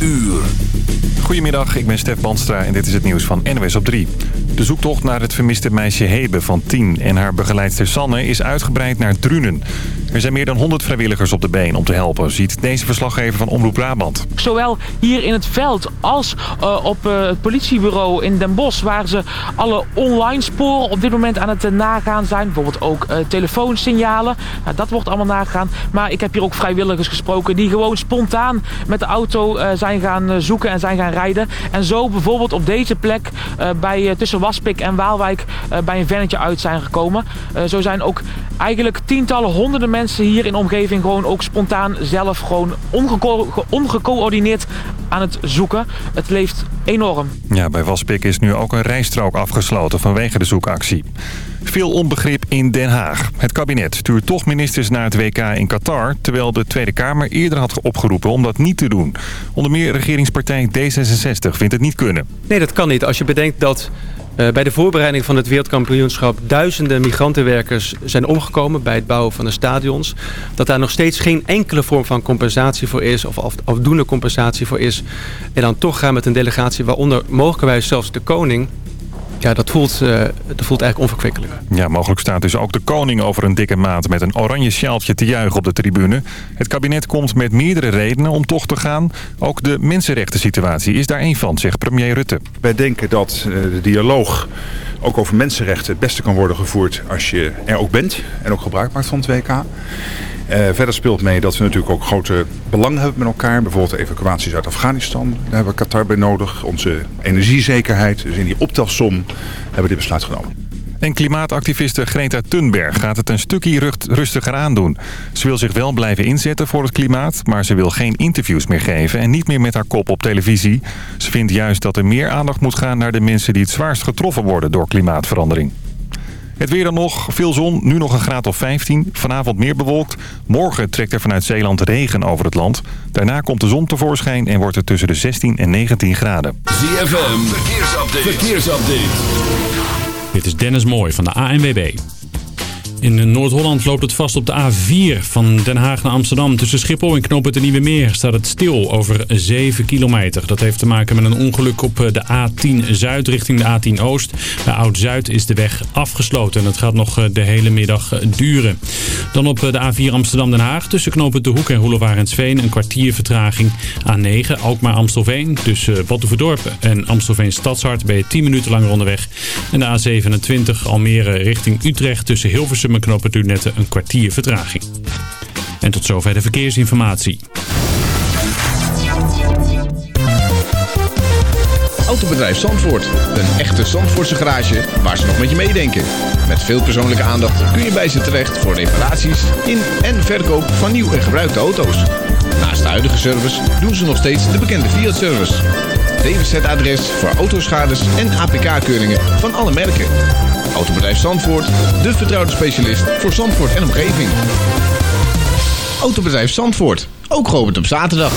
uur. Goedemiddag, ik ben Stef Banstra en dit is het nieuws van NWS op 3. De zoektocht naar het vermiste meisje Hebe van 10 en haar begeleidster Sanne is uitgebreid naar Drunen. Er zijn meer dan 100 vrijwilligers op de been om te helpen, ziet deze verslaggever van Omroep Brabant. Zowel hier in het veld als uh, op uh, het politiebureau in Den Bosch... waar ze alle online sporen op dit moment aan het uh, nagaan zijn. Bijvoorbeeld ook telefoonsignalen. Nou, dat wordt allemaal nagegaan. Maar ik heb hier ook vrijwilligers gesproken die gewoon spontaan met de auto zijn gaan zoeken en zijn gaan rijden. En zo bijvoorbeeld op deze plek bij, tussen Waspik en Waalwijk bij een vennetje uit zijn gekomen. zo zijn ook eigenlijk tientallen, honderden mensen hier in de omgeving gewoon ook spontaan zelf gewoon ongeco ongecoördineerd aan het zoeken. Het leeft enorm. Ja, bij Waspik is nu ook een rijstrook afgesloten vanwege de zoekactie. Veel onbegrip in Den Haag. Het kabinet stuurt toch ministers naar het WK in Qatar... terwijl de Tweede Kamer eerder had opgeroepen om dat niet te doen. Onder meer regeringspartij D66 vindt het niet kunnen. Nee, dat kan niet. Als je bedenkt dat uh, bij de voorbereiding van het wereldkampioenschap... duizenden migrantenwerkers zijn omgekomen bij het bouwen van de stadions. Dat daar nog steeds geen enkele vorm van compensatie voor is... of afdoende compensatie voor is. En dan toch gaan met een delegatie waaronder mogelijkerwijs zelfs de koning... Ja, dat voelt, uh, dat voelt eigenlijk onverkwikkelijk. Ja, mogelijk staat dus ook de koning over een dikke maat... met een oranje sjaaltje te juichen op de tribune. Het kabinet komt met meerdere redenen om toch te gaan. Ook de mensenrechten situatie is daar één van, zegt premier Rutte. Wij denken dat uh, de dialoog ook over mensenrechten het beste kan worden gevoerd... als je er ook bent en ook gebruik maakt van het WK. Uh, verder speelt mee dat we natuurlijk ook grote belangen hebben met elkaar. Bijvoorbeeld evacuaties uit Afghanistan. Daar hebben we Qatar bij nodig. Onze energiezekerheid. Dus in die optelsom hebben we dit besluit genomen. En klimaatactiviste Greta Thunberg gaat het een stukje rustiger aandoen. Ze wil zich wel blijven inzetten voor het klimaat... maar ze wil geen interviews meer geven en niet meer met haar kop op televisie. Ze vindt juist dat er meer aandacht moet gaan naar de mensen... die het zwaarst getroffen worden door klimaatverandering. Het weer dan nog. Veel zon. Nu nog een graad of 15. Vanavond meer bewolkt. Morgen trekt er vanuit Zeeland regen over het land. Daarna komt de zon tevoorschijn en wordt het tussen de 16 en 19 graden. ZFM. Verkeersupdate. Verkeersupdate. Dit is Dennis Mooij van de ANWB. In Noord-Holland loopt het vast op de A4 van Den Haag naar Amsterdam. Tussen Schiphol en Knoop het Nieuwe Meer staat het stil over 7 kilometer. Dat heeft te maken met een ongeluk op de A10 Zuid richting de A10 Oost. Bij Oud-Zuid is de weg afgesloten en het gaat nog de hele middag duren. Dan op de A4 Amsterdam-Den Haag tussen Knoop De Hoek en Roelevarensveen een kwartier vertraging. A9 Alkmaar-Amstelveen tussen Batuverdorp en Amstelveen Stadshart ben je 10 minuten langer onderweg. En de A27 Almere richting Utrecht tussen Hilversum en knoppen net een kwartier vertraging. En tot zover de verkeersinformatie. Autobedrijf Zandvoort. Een echte Zandvoortse garage waar ze nog met je meedenken. Met veel persoonlijke aandacht kun je bij ze terecht voor reparaties in en verkoop van nieuw en gebruikte auto's. Naast de huidige service doen ze nog steeds de bekende Fiat-service. DWZ-adres voor autoschades en APK-keuringen van alle merken. Autobedrijf Zandvoort, de vertrouwde specialist voor Zandvoort en omgeving. Autobedrijf Zandvoort, ook geopend op zaterdag.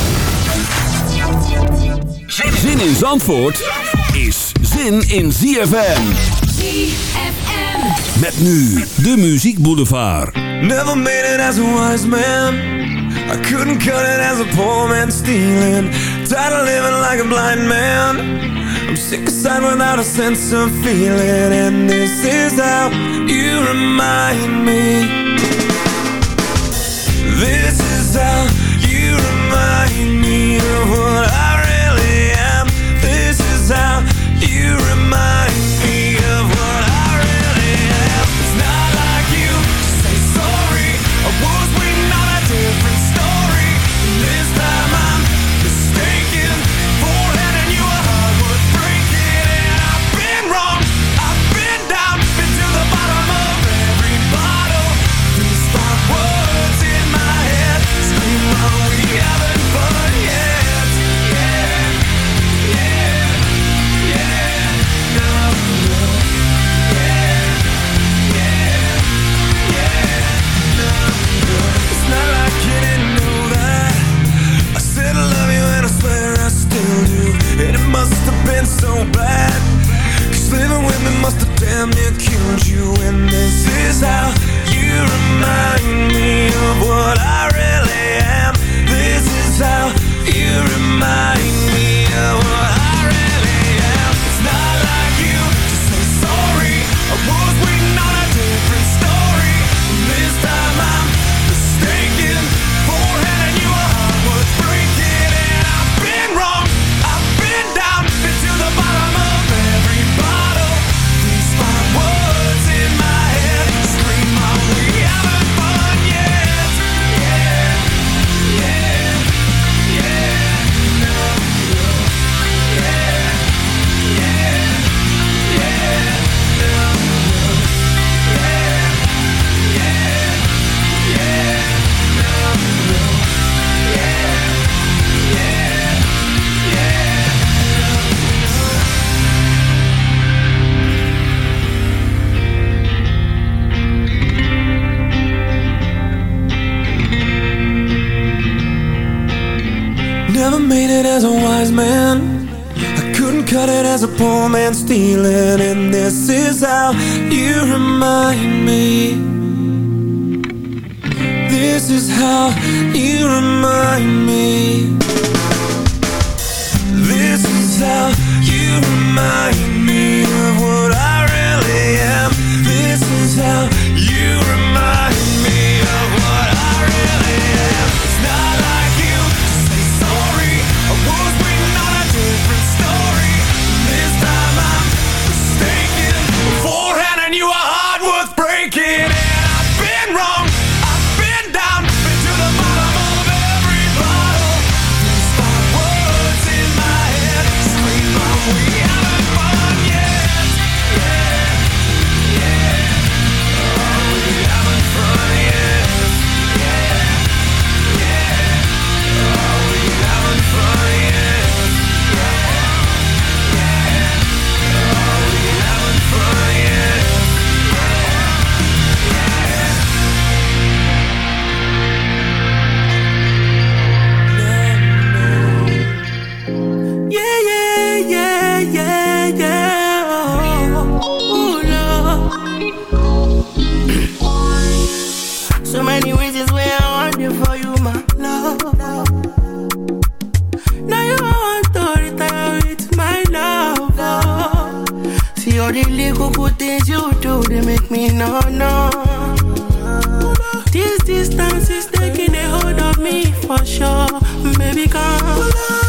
Zin in Zandvoort is zin in ZFM. ZFM. Met nu de Muziek Boulevard. Never made it as a wise man. I couldn't cut it as a poor man stealing. Tired of living like a blind man. I'm sick aside without a sense of feeling And this is how you remind me This is how you remind me of what I really am This is how you remind bad. Cause living with me must have damn near killed you. And this is how you remind me of what I really am. This is how you remind cut poor man stealing, and this is how you remind me. This is how you remind me. This is how you remind me all the little good things you do, they make me no, no. This distance is taking a hold of me for sure. Baby, come.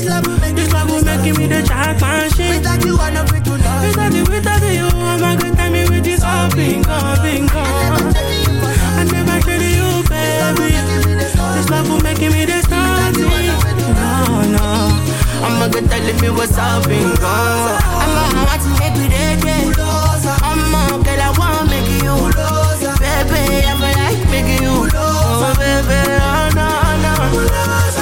This love will make, this love will make me the jack machine. Without you, I'm not free to love. Without you, without you, I'm a good time with this all bingo, bingo. I never traded you, baby. This love will make me the starting. No, no. I'm a good telling me what's up, bingo. I'm a heart to make me dead, yeah. I'm a girl, I wanna make you. Baby, I feel like making you. Oh, baby, oh, no, no.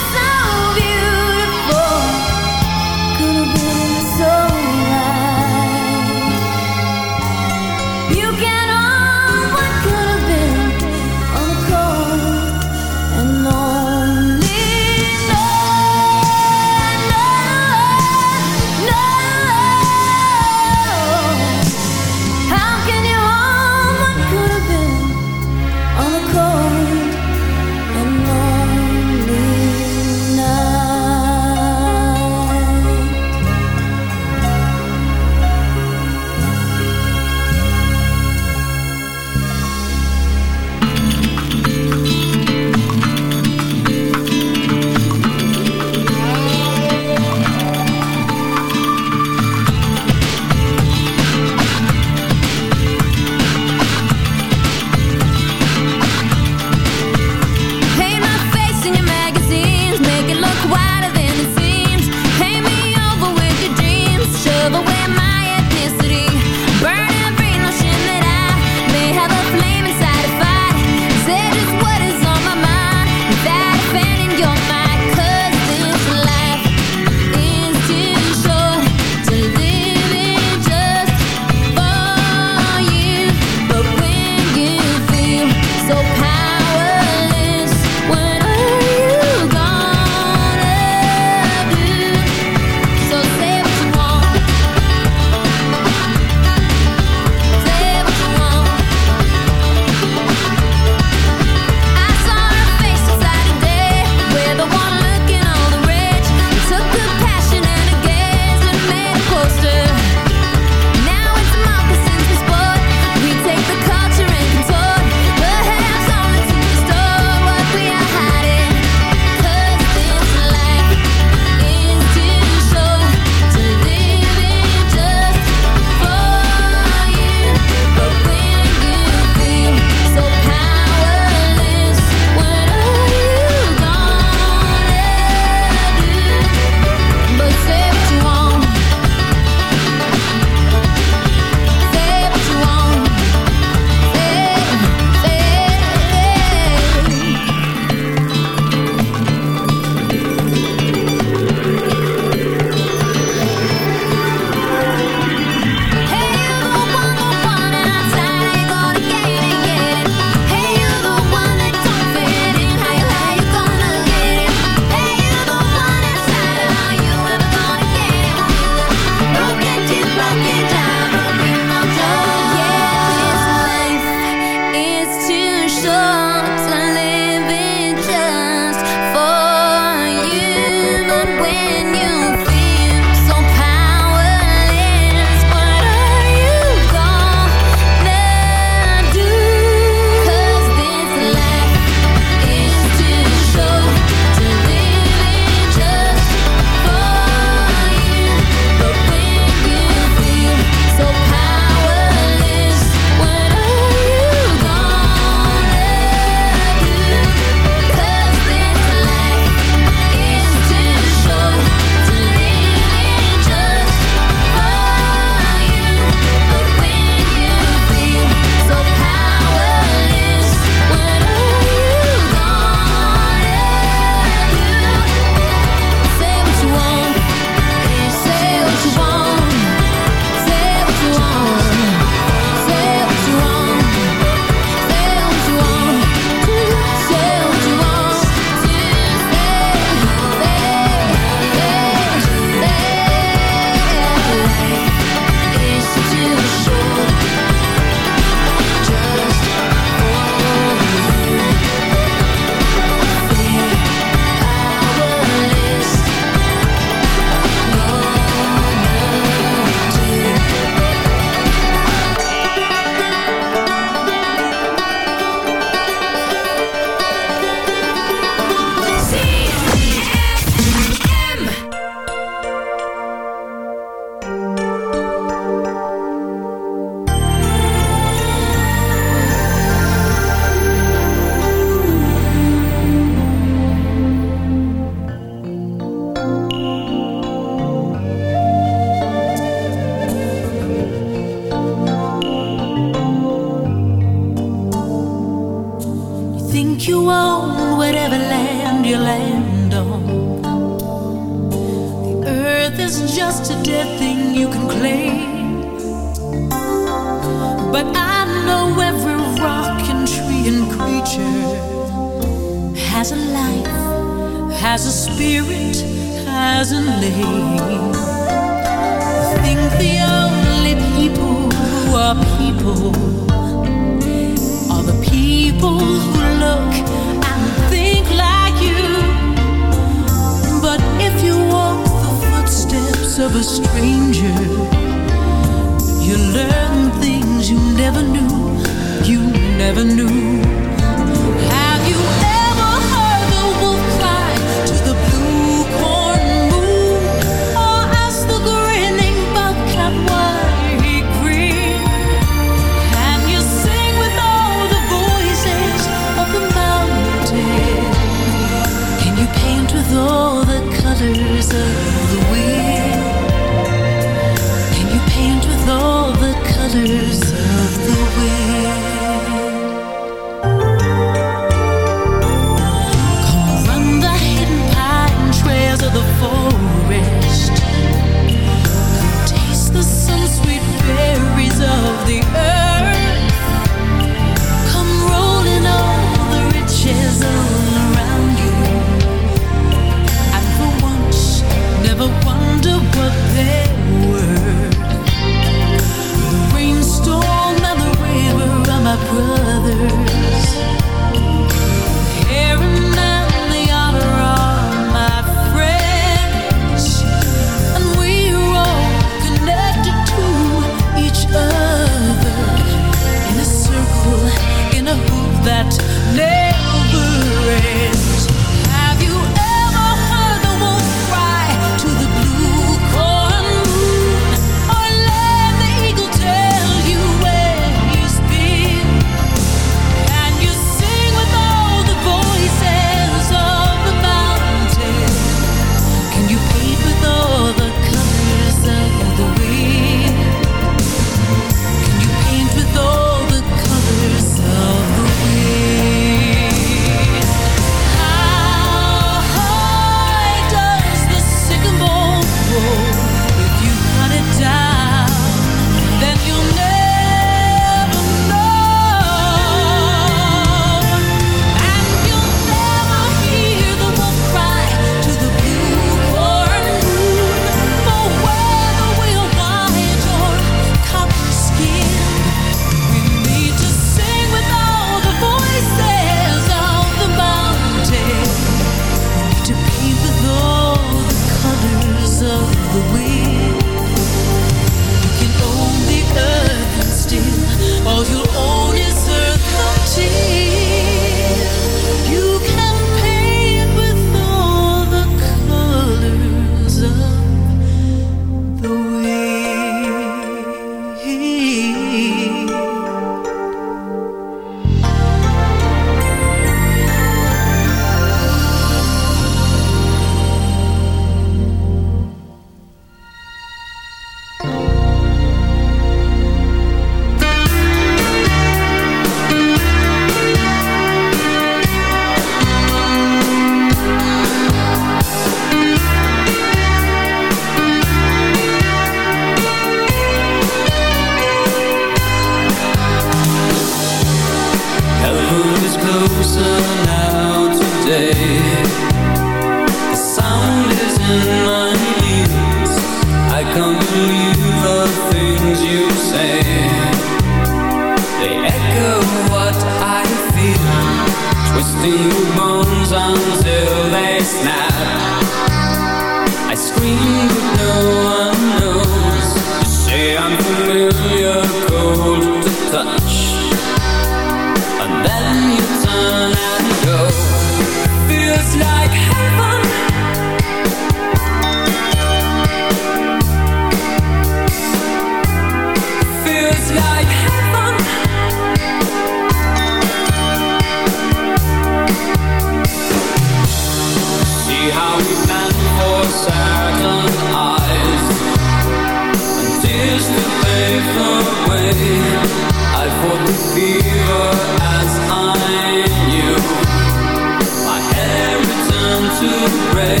To break.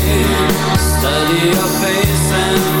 Study your face and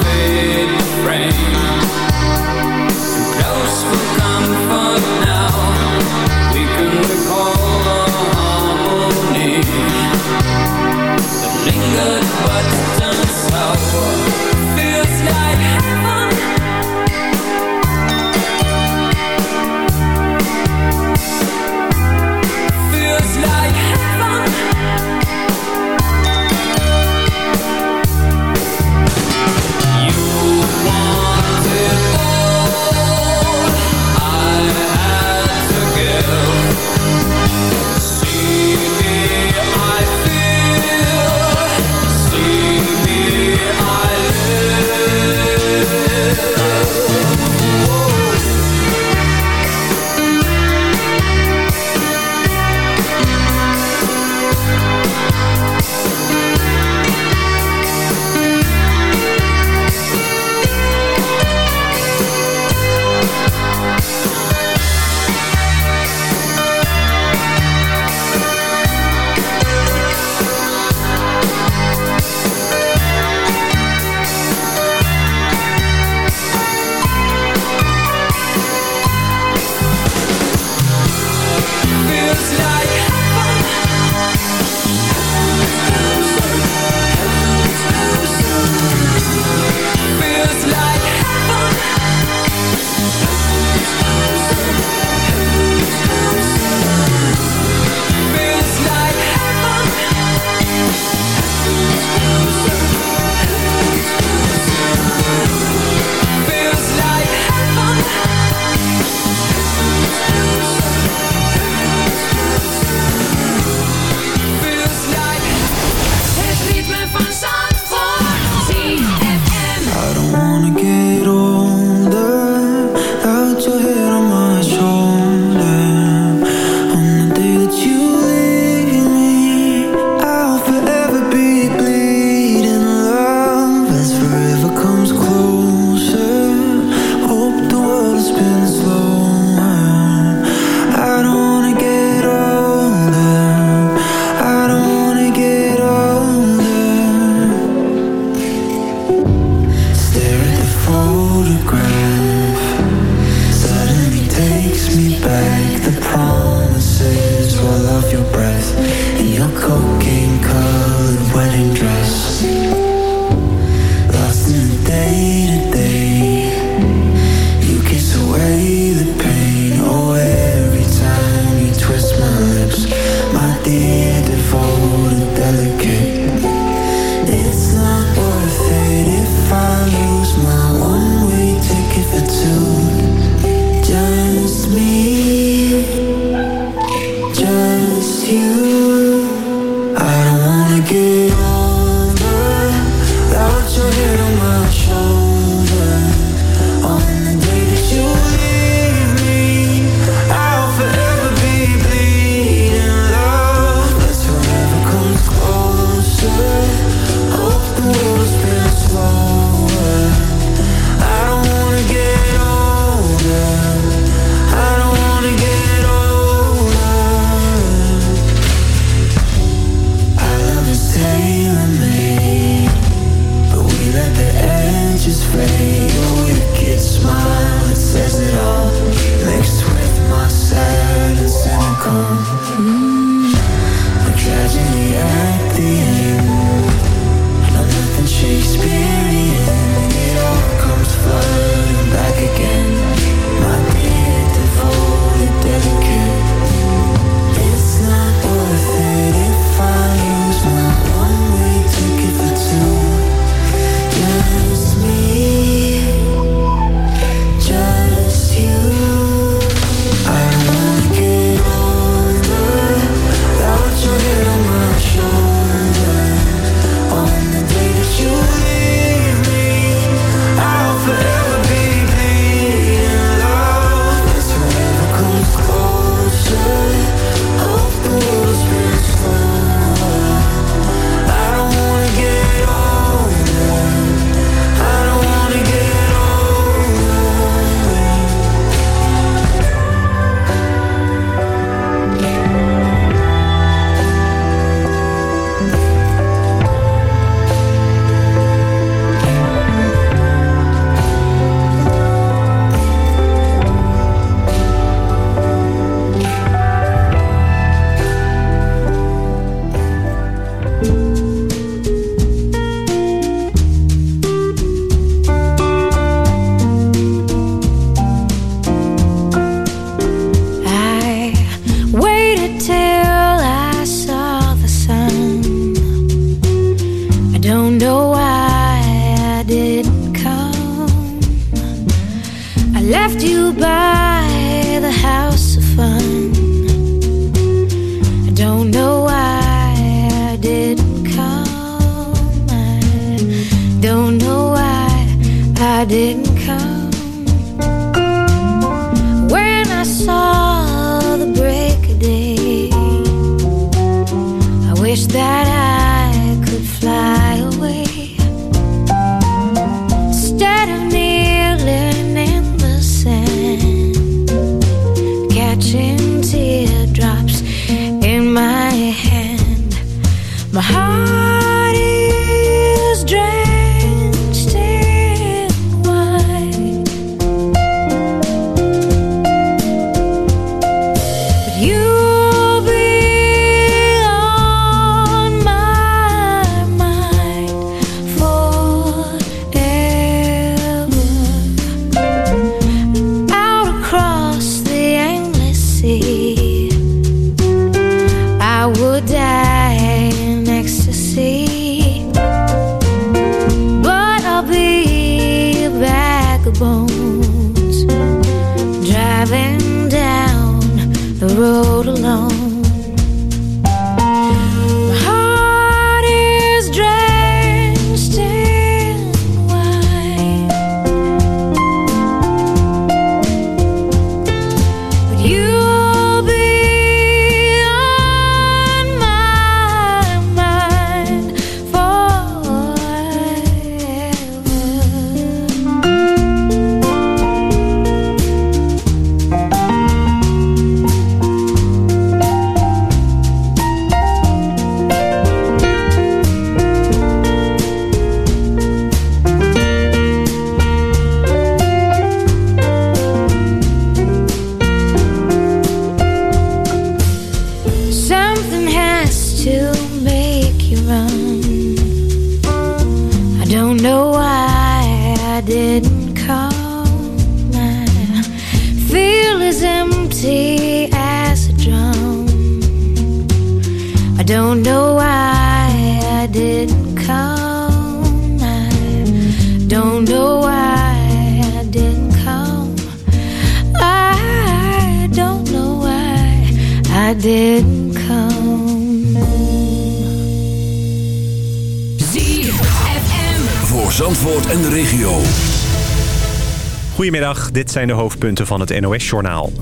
dit zijn de hoofdpunten van het NOS-journaal.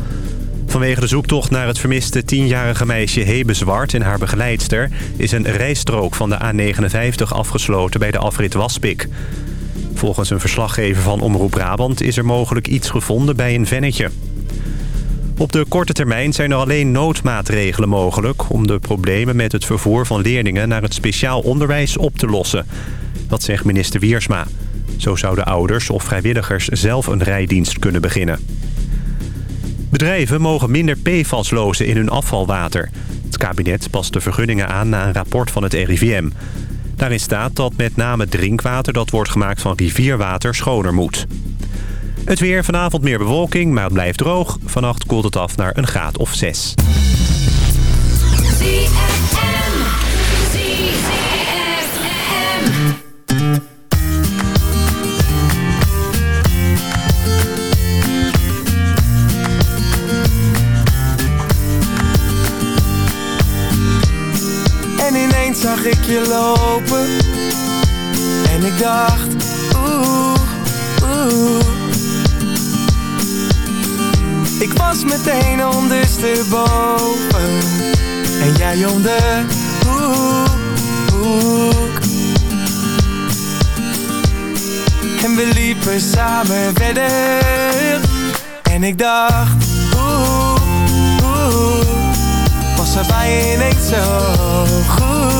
Vanwege de zoektocht naar het vermiste tienjarige meisje Hebe Zwart en haar begeleidster... is een rijstrook van de A59 afgesloten bij de afrit Waspik. Volgens een verslaggever van Omroep Brabant is er mogelijk iets gevonden bij een vennetje. Op de korte termijn zijn er alleen noodmaatregelen mogelijk... om de problemen met het vervoer van leerlingen naar het speciaal onderwijs op te lossen. Dat zegt minister Wiersma. Zo zouden ouders of vrijwilligers zelf een rijdienst kunnen beginnen. Bedrijven mogen minder PFAS lozen in hun afvalwater. Het kabinet past de vergunningen aan na een rapport van het RIVM. Daarin staat dat met name drinkwater dat wordt gemaakt van rivierwater schoner moet. Het weer vanavond meer bewolking, maar het blijft droog. Vannacht koelt het af naar een graad of 6. ZFM. Zag ik je lopen. En ik dacht Oeh, oeh. Ik was meteen ondersteboven. En jij om de hoek, hoek En we liepen samen verder. En ik dacht Oeh, oeh. Was er bij je ineens zo goed? oeh,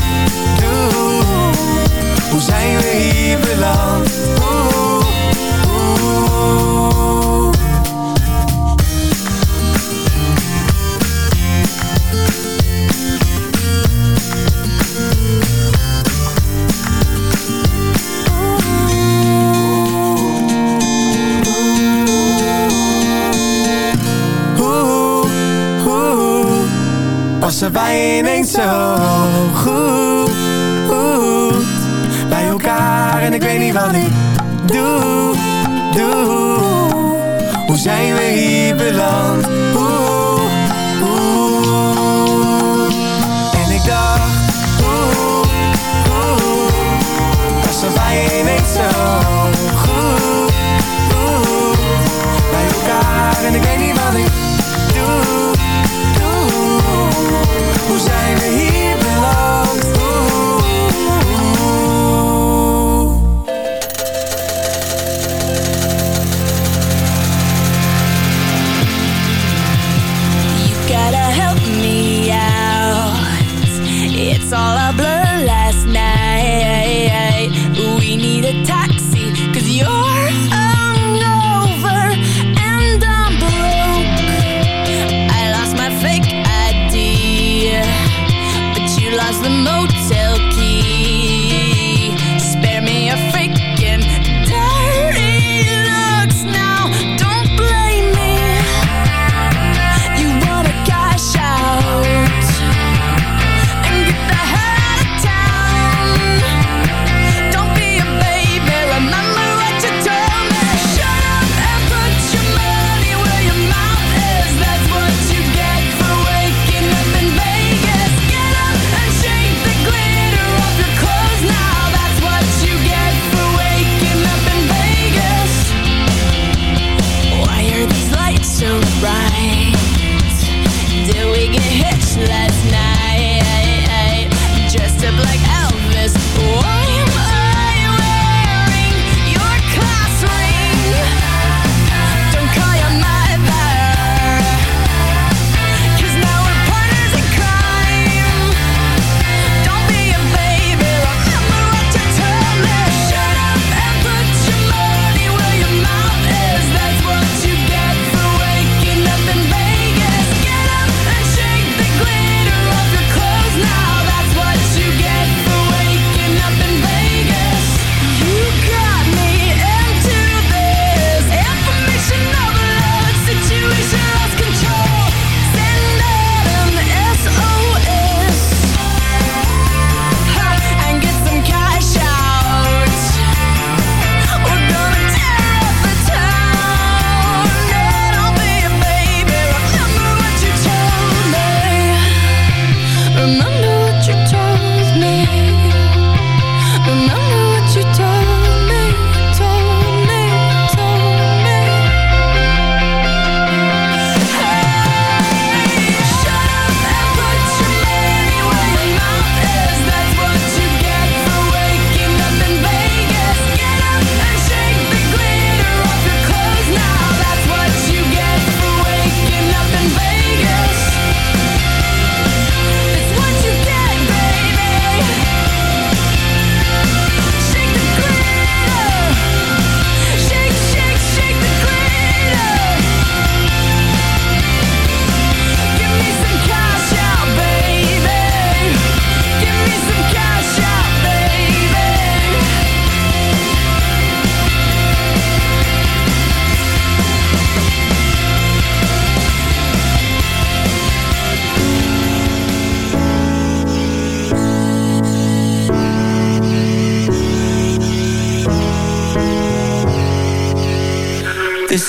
Hoe zijn we hier beland? Was er bijeen zo goed? weet niet wat ik doe, doe. Hoe zijn we hier beland? Oeh, oeh. En ik dacht, oeh, oeh. Was er bij je niet zo goed, oeh. Bij elkaar en ik weet niet wat ik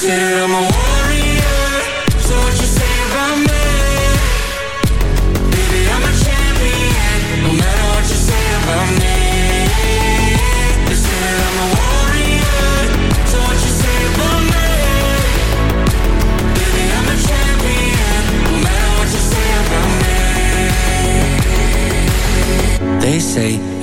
consider I'm a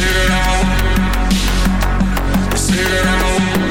Sit it out. Sit it out.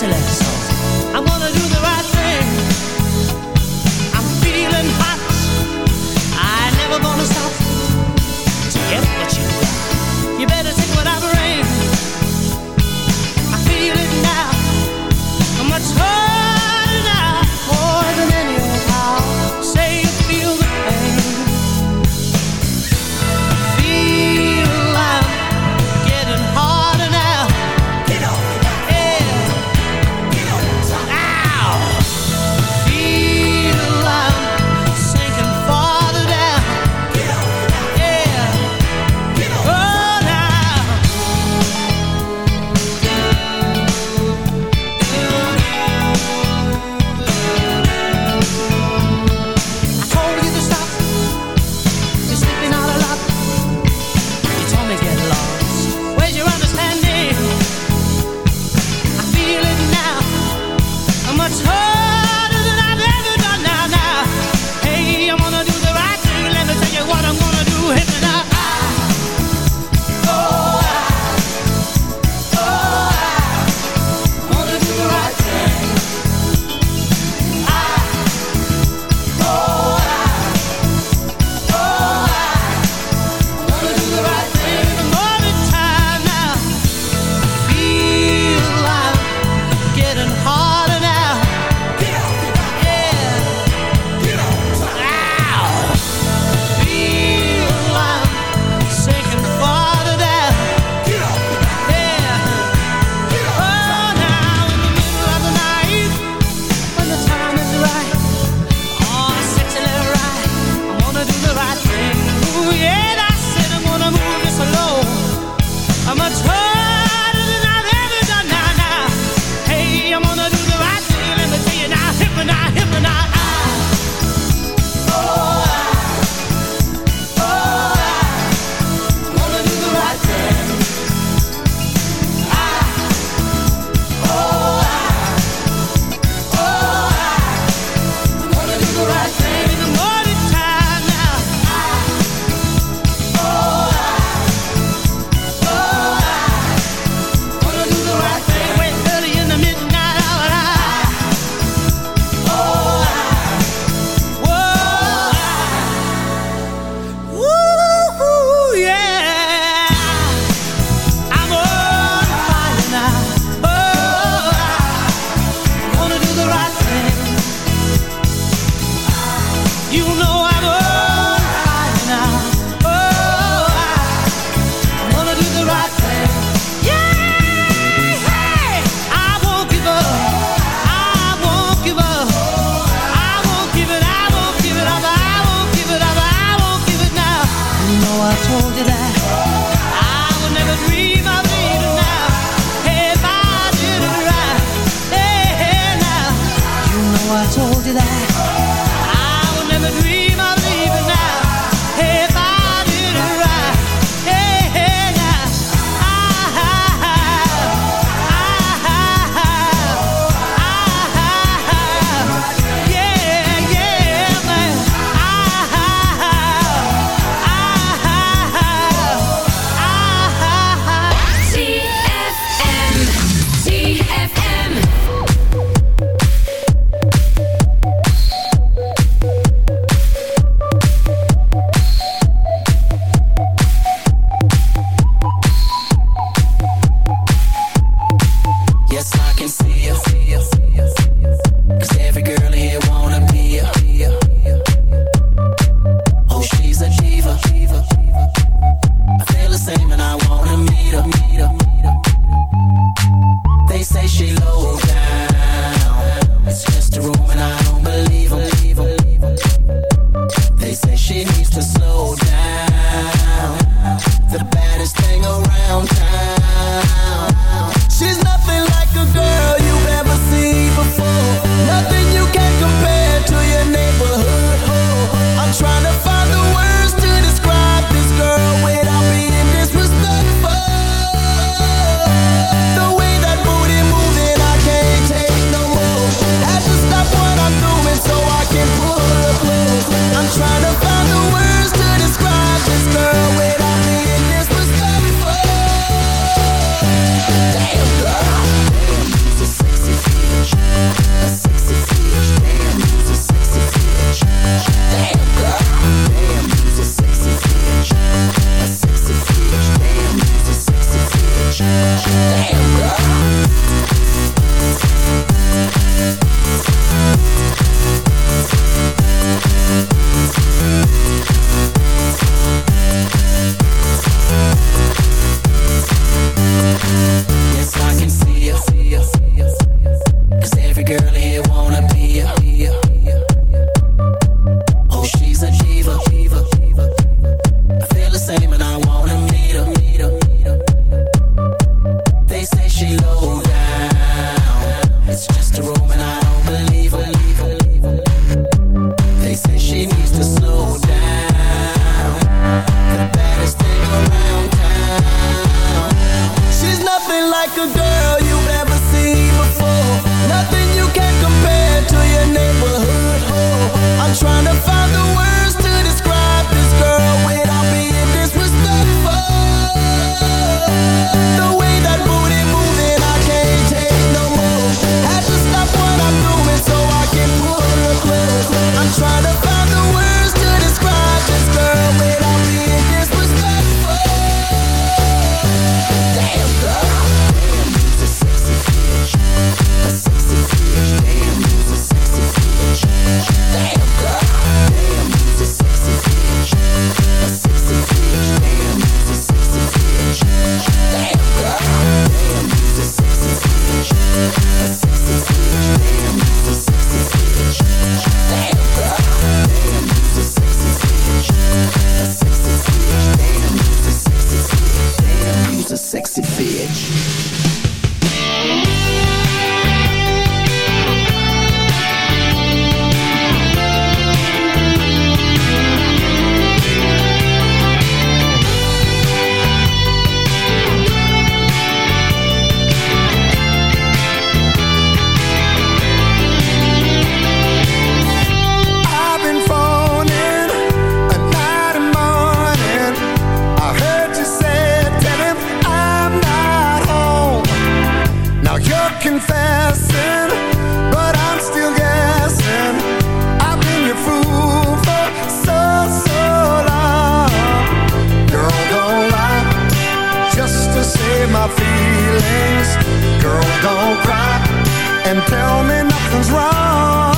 I'm gonna do the right thing. confessing, but I'm still guessing. I've been your fool for so, so long. Girl, don't lie, just to save my feelings. Girl, don't cry, and tell me nothing's wrong.